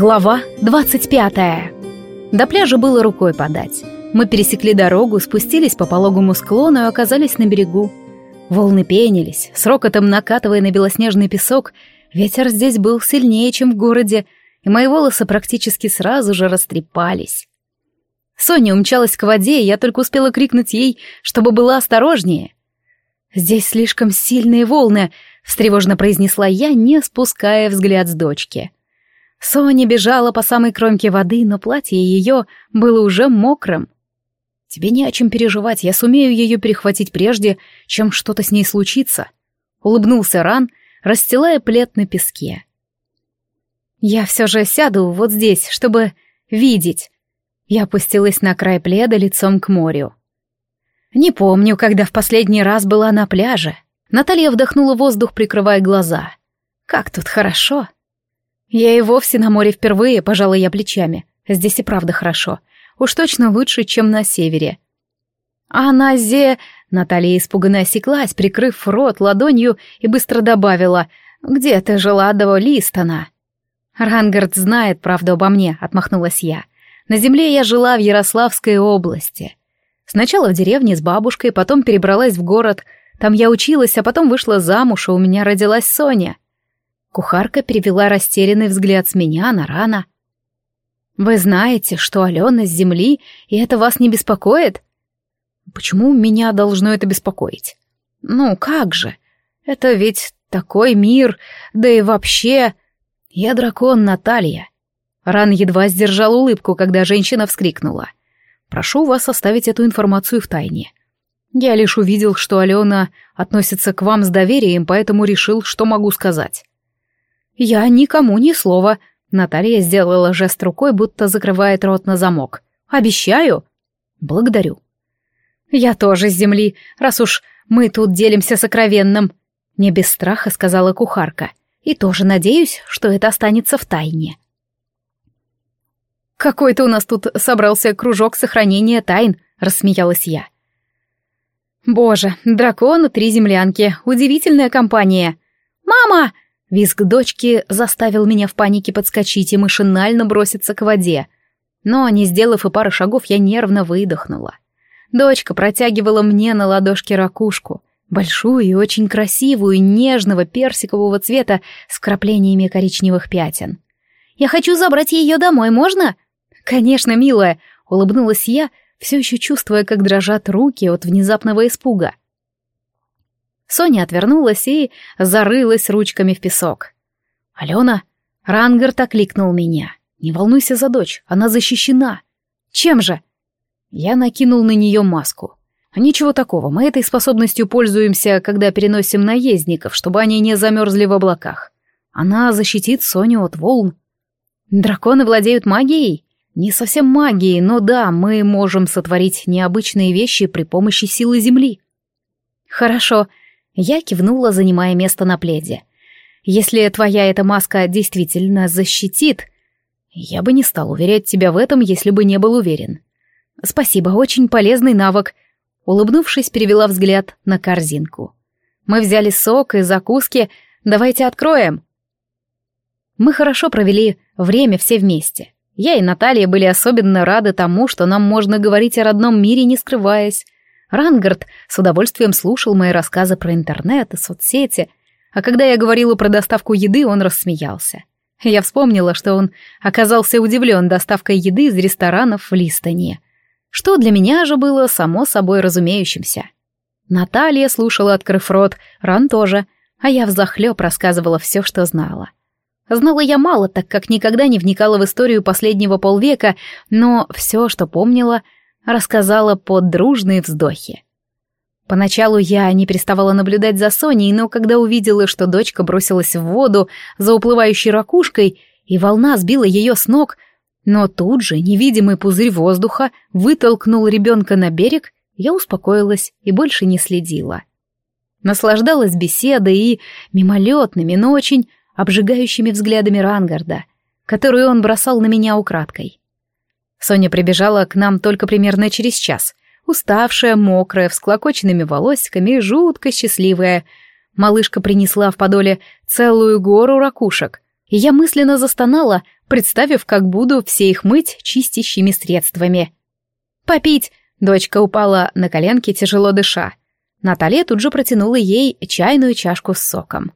Глава 25. До пляжа было рукой подать. Мы пересекли дорогу, спустились по пологому склону и оказались на берегу. Волны пенились, с рокотом накатывая на белоснежный песок. Ветер здесь был сильнее, чем в городе, и мои волосы практически сразу же растрепались. Соня умчалась к воде, и я только успела крикнуть ей, чтобы была осторожнее. «Здесь слишком сильные волны», — встревожно произнесла я, не спуская взгляд с дочки. Соня бежала по самой кромке воды, но платье ее было уже мокрым. «Тебе не о чем переживать, я сумею ее перехватить прежде, чем что-то с ней случится», — улыбнулся Ран, расстилая плед на песке. «Я все же сяду вот здесь, чтобы видеть». Я опустилась на край пледа лицом к морю. Не помню, когда в последний раз была на пляже. Наталья вдохнула воздух, прикрывая глаза. «Как тут хорошо!» Я и вовсе на море впервые, пожала я плечами. Здесь и правда хорошо. Уж точно лучше, чем на севере. А на зе... Наталья испуганно осеклась, прикрыв рот ладонью, и быстро добавила. «Где ты жила до Листона?» «Рангард знает правду обо мне», — отмахнулась я. «На земле я жила в Ярославской области. Сначала в деревне с бабушкой, потом перебралась в город. Там я училась, а потом вышла замуж, и у меня родилась Соня. Кухарка перевела растерянный взгляд с меня на рана. «Вы знаете, что Алена с земли, и это вас не беспокоит?» «Почему меня должно это беспокоить?» «Ну, как же? Это ведь такой мир, да и вообще...» «Я дракон, Наталья». Ран едва сдержал улыбку, когда женщина вскрикнула. «Прошу вас оставить эту информацию в тайне. Я лишь увидел, что Алена относится к вам с доверием, поэтому решил, что могу сказать. «Я никому ни слова», — Наталья сделала жест рукой, будто закрывает рот на замок. «Обещаю». «Благодарю». «Я тоже с земли, раз уж мы тут делимся сокровенным», — не без страха сказала кухарка. «И тоже надеюсь, что это останется в тайне». «Какой-то у нас тут собрался кружок сохранения тайн», — рассмеялась я. «Боже, дракон и три землянки, удивительная компания». «Мама!» Визг дочки заставил меня в панике подскочить и машинально броситься к воде. Но, не сделав и пары шагов, я нервно выдохнула. Дочка протягивала мне на ладошке ракушку, большую и очень красивую, нежного персикового цвета с краплениями коричневых пятен. «Я хочу забрать ее домой, можно?» «Конечно, милая», — улыбнулась я, все еще чувствуя, как дрожат руки от внезапного испуга. Соня отвернулась и зарылась ручками в песок. «Алена!» Рангард окликнул меня. «Не волнуйся за дочь, она защищена». «Чем же?» Я накинул на нее маску. «Ничего такого, мы этой способностью пользуемся, когда переносим наездников, чтобы они не замерзли в облаках. Она защитит Соню от волн». «Драконы владеют магией?» «Не совсем магией, но да, мы можем сотворить необычные вещи при помощи силы Земли». «Хорошо, я кивнула, занимая место на пледе. «Если твоя эта маска действительно защитит...» «Я бы не стал уверять тебя в этом, если бы не был уверен». «Спасибо, очень полезный навык», — улыбнувшись, перевела взгляд на корзинку. «Мы взяли сок и закуски, давайте откроем». Мы хорошо провели время все вместе. Я и Наталья были особенно рады тому, что нам можно говорить о родном мире, не скрываясь. Рангард с удовольствием слушал мои рассказы про интернет и соцсети, а когда я говорила про доставку еды, он рассмеялся. Я вспомнила, что он оказался удивлен доставкой еды из ресторанов в Листоне, что для меня же было само собой разумеющимся. Наталья слушала, открыв рот, Ран тоже, а я взахлеб рассказывала все, что знала. Знала я мало, так как никогда не вникала в историю последнего полвека, но все, что помнила — рассказала под дружные вздохи. Поначалу я не переставала наблюдать за Соней, но когда увидела, что дочка бросилась в воду за уплывающей ракушкой, и волна сбила ее с ног, но тут же невидимый пузырь воздуха вытолкнул ребенка на берег, я успокоилась и больше не следила. Наслаждалась беседой и мимолетными, но очень обжигающими взглядами Рангарда, которые он бросал на меня украдкой. Соня прибежала к нам только примерно через час. Уставшая, мокрая, всклокоченными волосиками и жутко счастливая. Малышка принесла в подоле целую гору ракушек. И я мысленно застонала, представив, как буду все их мыть чистящими средствами. «Попить!» — дочка упала на коленки, тяжело дыша. Наталья тут же протянула ей чайную чашку с соком.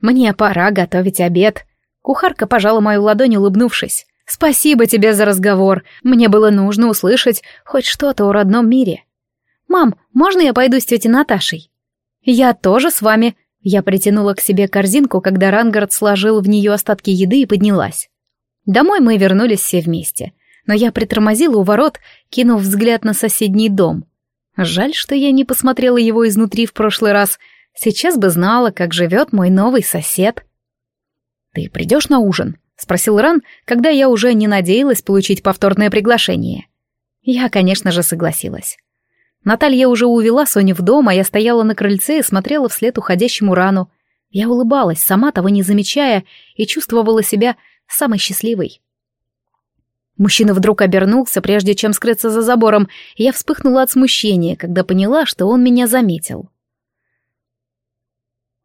«Мне пора готовить обед». Кухарка пожала мою ладонь, улыбнувшись. «Спасибо тебе за разговор. Мне было нужно услышать хоть что-то о родном мире». «Мам, можно я пойду с тетей Наташей?» «Я тоже с вами», я притянула к себе корзинку, когда Рангард сложил в нее остатки еды и поднялась. Домой мы вернулись все вместе, но я притормозила у ворот, кинув взгляд на соседний дом. Жаль, что я не посмотрела его изнутри в прошлый раз. Сейчас бы знала, как живет мой новый сосед. «Ты придешь на ужин?» — спросил Ран, когда я уже не надеялась получить повторное приглашение. Я, конечно же, согласилась. Наталья уже увела Соню в дом, а я стояла на крыльце и смотрела вслед уходящему рану. Я улыбалась, сама того не замечая, и чувствовала себя самой счастливой. Мужчина вдруг обернулся, прежде чем скрыться за забором, и я вспыхнула от смущения, когда поняла, что он меня заметил.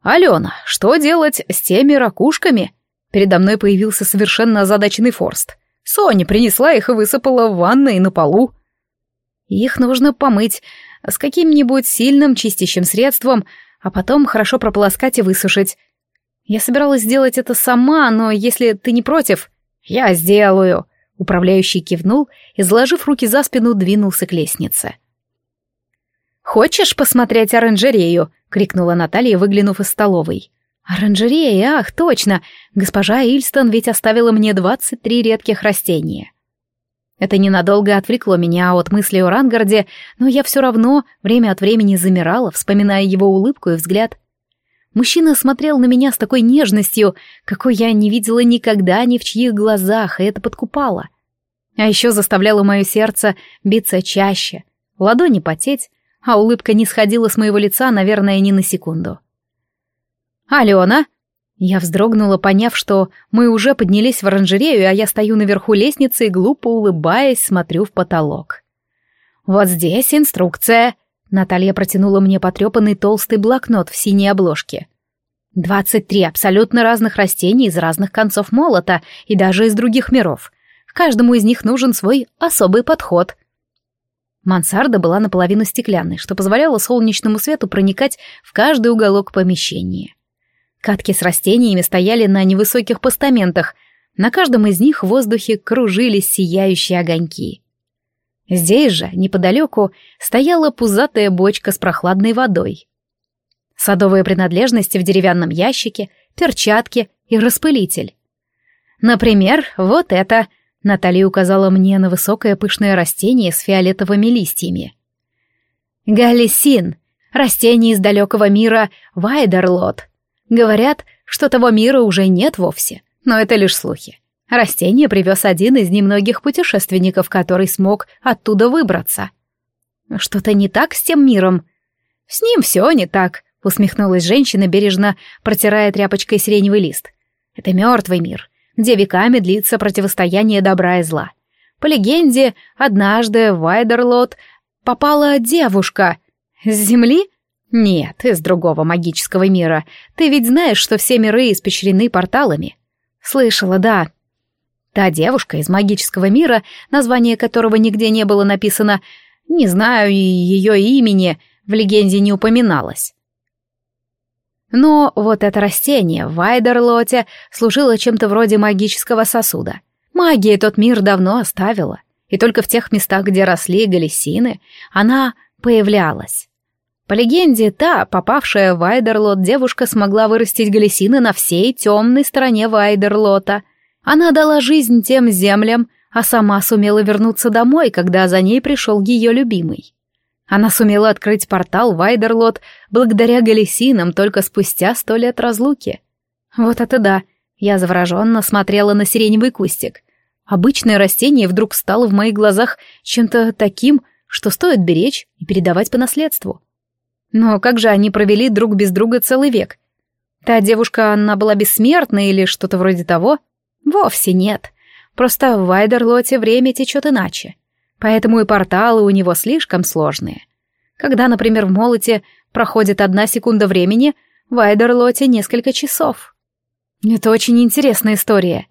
«Алена, что делать с теми ракушками?» Передо мной появился совершенно озадаченный Форст. Соня принесла их и высыпала в ванной на полу. Их нужно помыть с каким-нибудь сильным чистящим средством, а потом хорошо прополоскать и высушить. Я собиралась сделать это сама, но если ты не против, я сделаю. Управляющий кивнул и, заложив руки за спину, двинулся к лестнице. «Хочешь посмотреть оранжерею?» — крикнула Наталья, выглянув из столовой. «Оранжерея, ах, точно! Госпожа Ильстон ведь оставила мне двадцать три редких растения». Это ненадолго отвлекло меня от мысли о Рангарде, но я все равно время от времени замирала, вспоминая его улыбку и взгляд. Мужчина смотрел на меня с такой нежностью, какой я не видела никогда ни в чьих глазах, и это подкупало. А еще заставляло мое сердце биться чаще, ладони потеть, а улыбка не сходила с моего лица, наверное, ни на секунду. «Алена!» Я вздрогнула, поняв, что мы уже поднялись в оранжерею, а я стою наверху лестницы и, глупо улыбаясь, смотрю в потолок. «Вот здесь инструкция!» Наталья протянула мне потрепанный толстый блокнот в синей обложке. «Двадцать три абсолютно разных растений из разных концов молота и даже из других миров. Каждому из них нужен свой особый подход». Мансарда была наполовину стеклянной, что позволяло солнечному свету проникать в каждый уголок помещения. Катки с растениями стояли на невысоких постаментах, на каждом из них в воздухе кружились сияющие огоньки. Здесь же, неподалеку, стояла пузатая бочка с прохладной водой. Садовые принадлежности в деревянном ящике, перчатки и распылитель. Например, вот это. Наталья указала мне на высокое пышное растение с фиолетовыми листьями. Галисин, растение из далекого мира Вайдерлот. Говорят, что того мира уже нет вовсе, но это лишь слухи. Растение привез один из немногих путешественников, который смог оттуда выбраться. Что-то не так с тем миром? С ним все не так, усмехнулась женщина, бережно протирая тряпочкой сиреневый лист. Это мертвый мир, где веками длится противостояние добра и зла. По легенде, однажды в Вайдерлот попала девушка с земли, «Нет, из другого магического мира. Ты ведь знаешь, что все миры испещрены порталами?» «Слышала, да». Та девушка из магического мира, название которого нигде не было написано, не знаю, и ее имени в легенде не упоминалось. Но вот это растение в Вайдерлоте служило чем-то вроде магического сосуда. Магия тот мир давно оставила, и только в тех местах, где росли галисины, она появлялась. По легенде, та, попавшая в Вайдерлот, девушка смогла вырастить галисины на всей темной стороне Вайдерлота. Она дала жизнь тем землям, а сама сумела вернуться домой, когда за ней пришел ее любимый. Она сумела открыть портал Вайдерлот благодаря галисинам только спустя сто лет разлуки. Вот это да! Я завороженно смотрела на сиреневый кустик. Обычное растение вдруг стало в моих глазах чем-то таким, что стоит беречь и передавать по наследству. Но как же они провели друг без друга целый век? Та девушка, она была бессмертна или что-то вроде того? Вовсе нет. Просто в Вайдерлоте время течет иначе. Поэтому и порталы у него слишком сложные. Когда, например, в Молоте проходит одна секунда времени, в Вайдерлоте несколько часов. Это очень интересная история.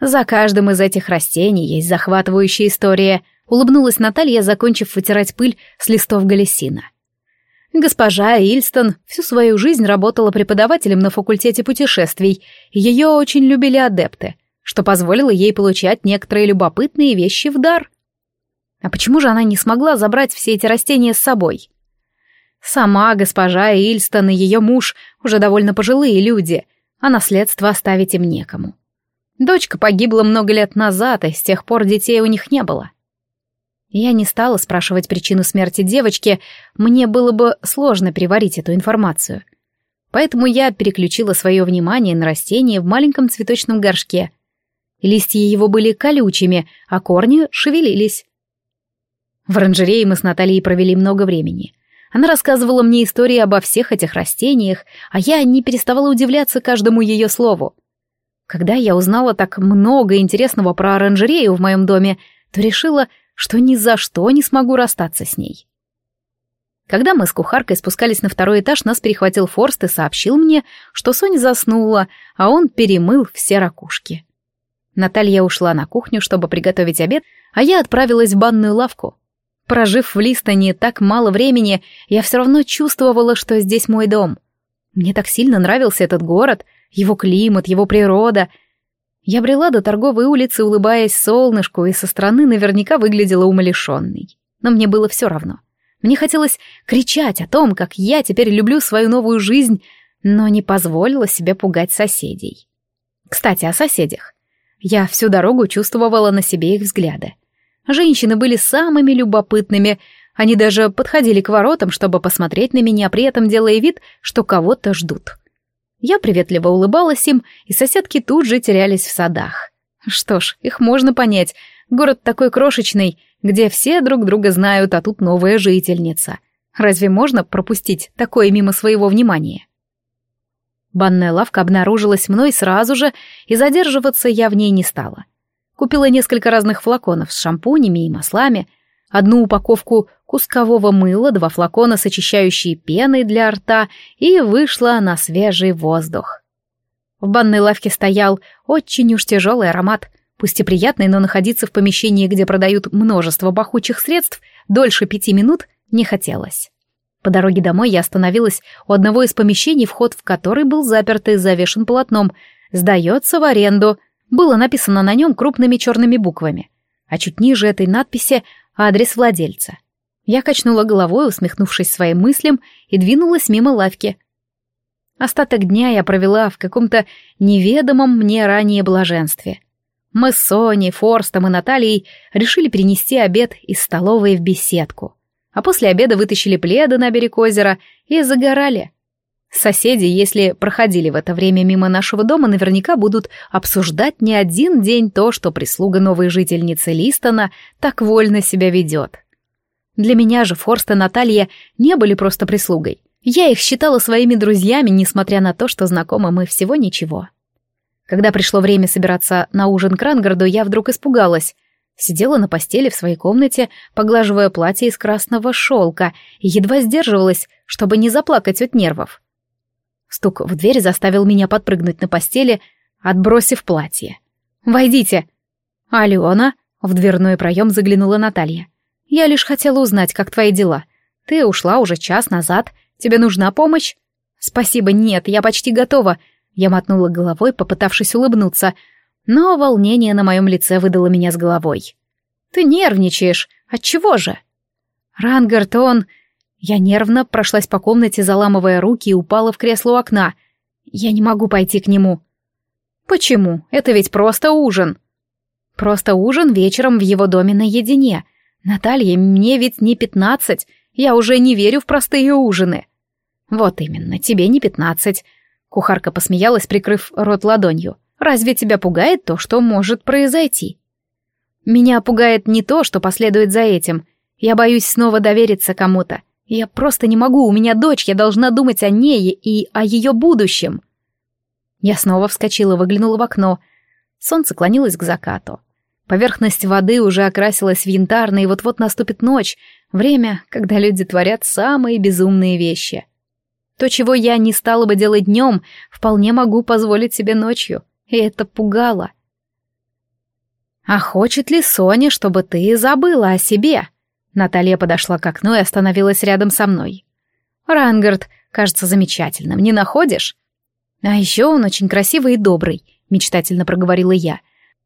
За каждым из этих растений есть захватывающая история, улыбнулась Наталья, закончив вытирать пыль с листов галесина. Госпожа Ильстон всю свою жизнь работала преподавателем на факультете путешествий, ее очень любили адепты, что позволило ей получать некоторые любопытные вещи в дар. А почему же она не смогла забрать все эти растения с собой? Сама госпожа Ильстон и ее муж уже довольно пожилые люди, а наследство оставить им некому. Дочка погибла много лет назад, и с тех пор детей у них не было. Я не стала спрашивать причину смерти девочки, мне было бы сложно переварить эту информацию. Поэтому я переключила свое внимание на растение в маленьком цветочном горшке. Листья его были колючими, а корни шевелились. В оранжерее мы с Натальей провели много времени. Она рассказывала мне истории обо всех этих растениях, а я не переставала удивляться каждому ее слову. Когда я узнала так много интересного про оранжерею в моем доме, то решила, что ни за что не смогу расстаться с ней. Когда мы с кухаркой спускались на второй этаж, нас перехватил Форст и сообщил мне, что Соня заснула, а он перемыл все ракушки. Наталья ушла на кухню, чтобы приготовить обед, а я отправилась в банную лавку. Прожив в Листоне так мало времени, я все равно чувствовала, что здесь мой дом. Мне так сильно нравился этот город, его климат, его природа — я брела до торговой улицы, улыбаясь солнышку, и со стороны наверняка выглядела умалишенной. Но мне было все равно. Мне хотелось кричать о том, как я теперь люблю свою новую жизнь, но не позволила себе пугать соседей. Кстати, о соседях. Я всю дорогу чувствовала на себе их взгляды. Женщины были самыми любопытными, они даже подходили к воротам, чтобы посмотреть на меня, при этом делая вид, что кого-то ждут. Я приветливо улыбалась им, и соседки тут же терялись в садах. Что ж, их можно понять. Город такой крошечный, где все друг друга знают, а тут новая жительница. Разве можно пропустить такое мимо своего внимания? Банная лавка обнаружилась мной сразу же, и задерживаться я в ней не стала. Купила несколько разных флаконов с шампунями и маслами, одну упаковку кускового мыла, два флакона с очищающей пеной для рта и вышла на свежий воздух. В банной лавке стоял очень уж тяжелый аромат, пусть и приятный, но находиться в помещении, где продают множество пахучих средств, дольше пяти минут не хотелось. По дороге домой я остановилась у одного из помещений, вход в который был заперт и завешен полотном. «Сдается в аренду». Было написано на нем крупными черными буквами. А чуть ниже этой надписи адрес владельца. Я качнула головой, усмехнувшись своим мыслям, и двинулась мимо лавки. Остаток дня я провела в каком-то неведомом мне ранее блаженстве. Мы с Соней, Форстом и Натальей решили перенести обед из столовой в беседку, а после обеда вытащили пледы на берег озера и загорали. Соседи, если проходили в это время мимо нашего дома, наверняка будут обсуждать не один день то, что прислуга новой жительницы Листона так вольно себя ведет. Для меня же Форст и Наталья не были просто прислугой. Я их считала своими друзьями, несмотря на то, что знакомы мы всего ничего. Когда пришло время собираться на ужин к Рангарду, я вдруг испугалась. Сидела на постели в своей комнате, поглаживая платье из красного шелка, и едва сдерживалась, чтобы не заплакать от нервов. Стук в дверь заставил меня подпрыгнуть на постели, отбросив платье. «Войдите!» «Алена!» — в дверной проем заглянула Наталья. Я лишь хотела узнать, как твои дела. Ты ушла уже час назад. Тебе нужна помощь? Спасибо, нет, я почти готова. Я мотнула головой, попытавшись улыбнуться, но волнение на моем лице выдало меня с головой. Ты нервничаешь. Отчего же? Рангард, он... Я нервно прошлась по комнате, заламывая руки и упала в кресло у окна. Я не могу пойти к нему. Почему? Это ведь просто ужин. Просто ужин вечером в его доме наедине. «Наталья, мне ведь не пятнадцать, я уже не верю в простые ужины». «Вот именно, тебе не пятнадцать», — кухарка посмеялась, прикрыв рот ладонью. «Разве тебя пугает то, что может произойти?» «Меня пугает не то, что последует за этим. Я боюсь снова довериться кому-то. Я просто не могу, у меня дочь, я должна думать о ней и о ее будущем». Я снова вскочила, выглянула в окно. Солнце клонилось к закату. Поверхность воды уже окрасилась в янтарный, и вот-вот наступит ночь, время, когда люди творят самые безумные вещи. То, чего я не стала бы делать днем, вполне могу позволить себе ночью, и это пугало. А хочет ли Соня, чтобы ты забыла о себе? Наталья подошла к окну и остановилась рядом со мной. Рангард кажется замечательным, не находишь? А еще он очень красивый и добрый, мечтательно проговорила я.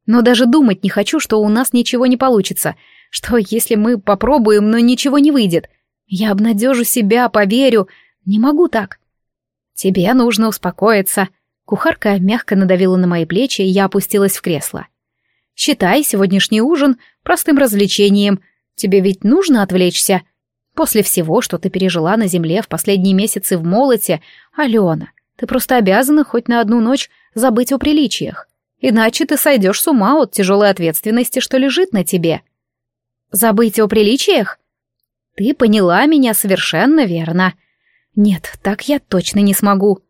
Но даже думать не хочу, что у нас ничего не получится, что если мы попробуем, но ничего не выйдет. Я обнадежу себя, поверю. Не могу так. Тебе нужно успокоиться. Кухарка мягко надавила на мои плечи, и я опустилась в кресло. Считай сегодняшний ужин простым развлечением. Тебе ведь нужно отвлечься. После всего, что ты пережила на земле в последние месяцы в молоте, Алена, ты просто обязана хоть на одну ночь забыть о приличиях. Иначе ты сойдешь с ума от тяжелой ответственности, что лежит на тебе. Забыть о приличиях? Ты поняла меня совершенно верно. Нет, так я точно не смогу.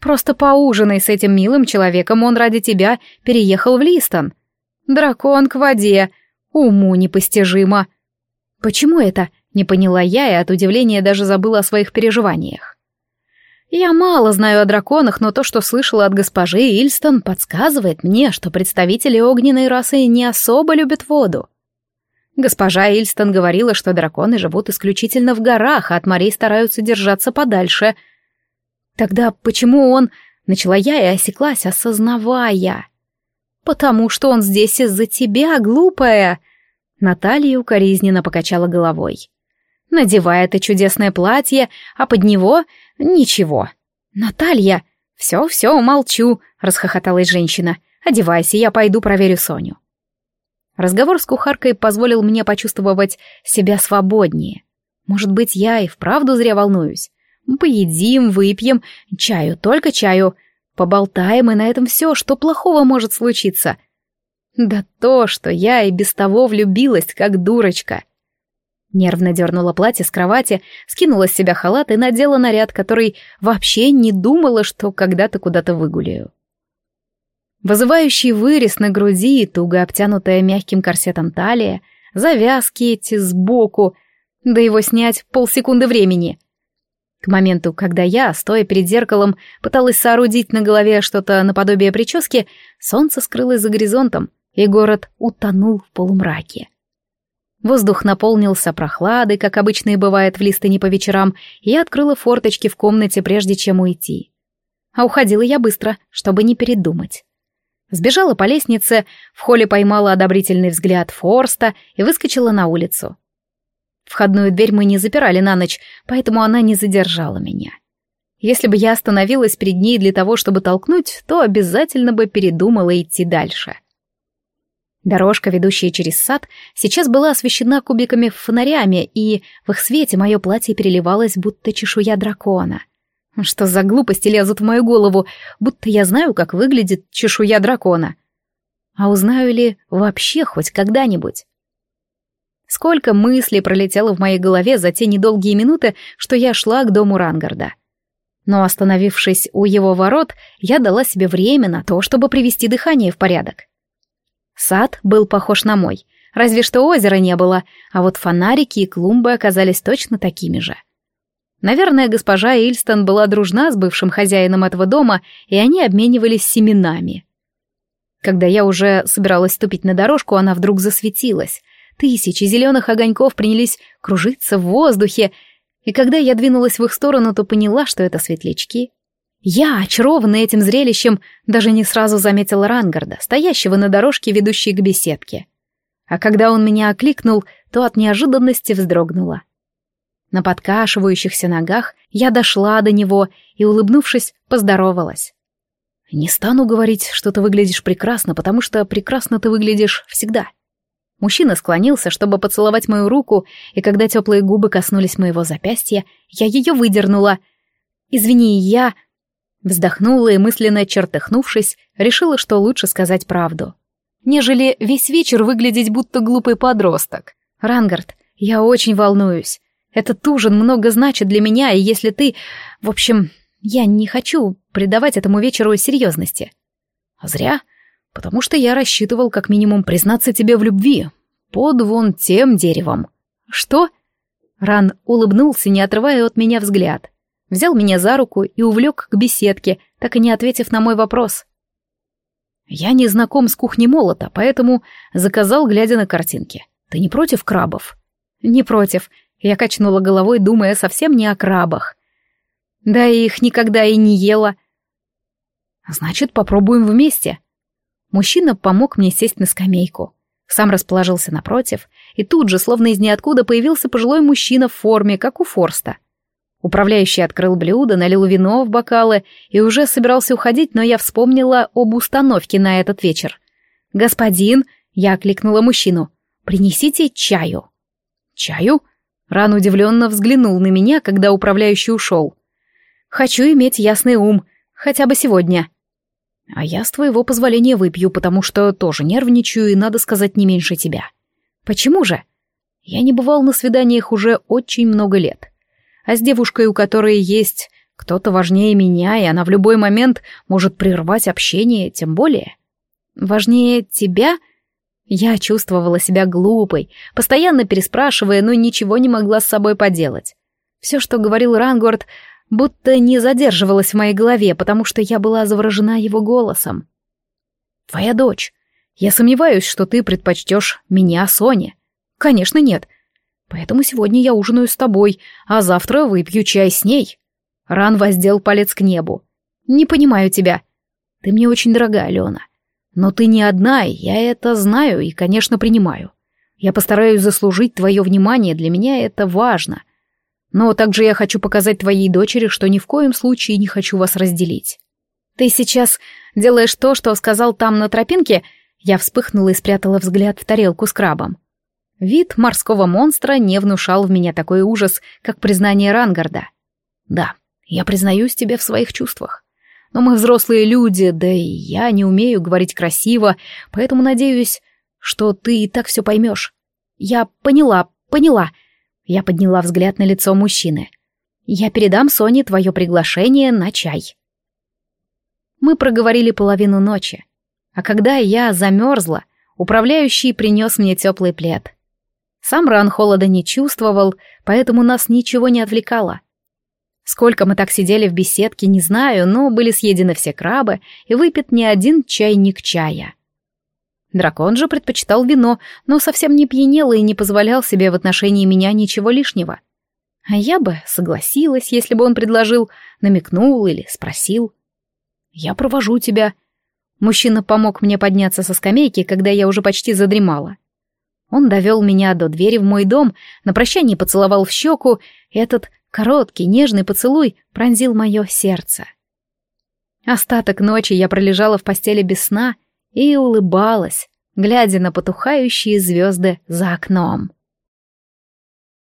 Просто поужинай с этим милым человеком, он ради тебя переехал в Листон. Дракон к воде. Уму непостижимо. Почему это? Не поняла я и от удивления даже забыла о своих переживаниях. Я мало знаю о драконах, но то, что слышала от госпожи Ильстон, подсказывает мне, что представители огненной расы не особо любят воду. Госпожа Ильстон говорила, что драконы живут исключительно в горах, а от морей стараются держаться подальше. Тогда почему он... Начала я и осеклась, осознавая. «Потому что он здесь из-за тебя, глупая!» Наталья укоризненно покачала головой. «Надевай это чудесное платье, а под него — ничего». «Наталья!» «Все-все, молчу», — расхохоталась женщина. «Одевайся, я пойду проверю Соню». Разговор с кухаркой позволил мне почувствовать себя свободнее. Может быть, я и вправду зря волнуюсь. Поедим, выпьем, чаю, только чаю. Поболтаем, и на этом все, что плохого может случиться. Да то, что я и без того влюбилась, как дурочка. Нервно дернула платье с кровати, скинула с себя халат и надела наряд, который вообще не думала, что когда-то куда-то выгуляю. Вызывающий вырез на груди, туго обтянутая мягким корсетом талия, завязки эти сбоку, да его снять полсекунды времени. К моменту, когда я, стоя перед зеркалом, пыталась соорудить на голове что-то наподобие прически, солнце скрылось за горизонтом, и город утонул в полумраке. Воздух наполнился прохладой, как обычно и бывает в Листоне по вечерам, и я открыла форточки в комнате, прежде чем уйти. А уходила я быстро, чтобы не передумать. Сбежала по лестнице, в холле поймала одобрительный взгляд Форста и выскочила на улицу. Входную дверь мы не запирали на ночь, поэтому она не задержала меня. Если бы я остановилась перед ней для того, чтобы толкнуть, то обязательно бы передумала идти дальше. Дорожка, ведущая через сад, сейчас была освещена кубиками фонарями, и в их свете мое платье переливалось, будто чешуя дракона — что за глупости лезут в мою голову, будто я знаю, как выглядит чешуя дракона. А узнаю ли вообще хоть когда-нибудь? Сколько мыслей пролетело в моей голове за те недолгие минуты, что я шла к дому Рангарда. Но остановившись у его ворот, я дала себе время на то, чтобы привести дыхание в порядок. Сад был похож на мой, разве что озера не было, а вот фонарики и клумбы оказались точно такими же. Наверное, госпожа Ильстон была дружна с бывшим хозяином этого дома, и они обменивались семенами. Когда я уже собиралась ступить на дорожку, она вдруг засветилась. Тысячи зеленых огоньков принялись кружиться в воздухе, и когда я двинулась в их сторону, то поняла, что это светлячки. Я, очарованная этим зрелищем, даже не сразу заметила Рангарда, стоящего на дорожке, ведущей к беседке. А когда он меня окликнул, то от неожиданности вздрогнула. На подкашивающихся ногах я дошла до него и, улыбнувшись, поздоровалась. «Не стану говорить, что ты выглядишь прекрасно, потому что прекрасно ты выглядишь всегда». Мужчина склонился, чтобы поцеловать мою руку, и когда теплые губы коснулись моего запястья, я ее выдернула. «Извини, я...» Вздохнула и, мысленно чертыхнувшись, решила, что лучше сказать правду. Нежели весь вечер выглядеть будто глупый подросток. «Рангард, я очень волнуюсь. Этот ужин много значит для меня, и если ты... В общем, я не хочу придавать этому вечеру серьезности. А зря, потому что я рассчитывал как минимум признаться тебе в любви. Под вон тем деревом. Что? Ран улыбнулся, не отрывая от меня взгляд. Взял меня за руку и увлек к беседке, так и не ответив на мой вопрос. Я не знаком с кухней молота, поэтому заказал, глядя на картинки. Ты не против крабов? Не против. Я качнула головой, думая совсем не о крабах. Да и их никогда и не ела. Значит, попробуем вместе. Мужчина помог мне сесть на скамейку. Сам расположился напротив, и тут же, словно из ниоткуда, появился пожилой мужчина в форме, как у Форста. Управляющий открыл блюдо, налил вино в бокалы и уже собирался уходить, но я вспомнила об установке на этот вечер. «Господин», — я окликнула мужчину, — «принесите чаю». «Чаю?» Ран удивленно взглянул на меня, когда управляющий ушел. «Хочу иметь ясный ум, хотя бы сегодня». «А я с твоего позволения выпью, потому что тоже нервничаю и, надо сказать, не меньше тебя». «Почему же?» «Я не бывал на свиданиях уже очень много лет. А с девушкой, у которой есть кто-то важнее меня, и она в любой момент может прервать общение, тем более...» «Важнее тебя?» Я чувствовала себя глупой, постоянно переспрашивая, но ничего не могла с собой поделать. Все, что говорил Рангорд, будто не задерживалось в моей голове, потому что я была заворожена его голосом. «Твоя дочь. Я сомневаюсь, что ты предпочтешь меня Соне». «Конечно, нет. Поэтому сегодня я ужинаю с тобой, а завтра выпью чай с ней». Ран воздел палец к небу. «Не понимаю тебя. Ты мне очень дорога, Алена. Но ты не одна, я это знаю и, конечно, принимаю. Я постараюсь заслужить твое внимание, для меня это важно. Но также я хочу показать твоей дочери, что ни в коем случае не хочу вас разделить. Ты сейчас делаешь то, что сказал там на тропинке? Я вспыхнула и спрятала взгляд в тарелку с крабом. Вид морского монстра не внушал в меня такой ужас, как признание Рангарда. Да, я признаюсь тебе в своих чувствах. Но мы взрослые люди, да и я не умею говорить красиво, поэтому надеюсь, что ты и так все поймешь. Я поняла, поняла. Я подняла взгляд на лицо мужчины. Я передам Соне твое приглашение на чай. Мы проговорили половину ночи. А когда я замерзла, управляющий принес мне теплый плед. Сам Ран холода не чувствовал, поэтому нас ничего не отвлекало. Сколько мы так сидели в беседке, не знаю, но были съедены все крабы и выпит не один чайник чая. Дракон же предпочитал вино, но совсем не пьянел и не позволял себе в отношении меня ничего лишнего. А я бы согласилась, если бы он предложил, намекнул или спросил. «Я провожу тебя». Мужчина помог мне подняться со скамейки, когда я уже почти задремала. Он довел меня до двери в мой дом, на прощание поцеловал в щеку, этот Короткий, нежный поцелуй пронзил мое сердце. Остаток ночи я пролежала в постели без сна и улыбалась, глядя на потухающие звезды за окном.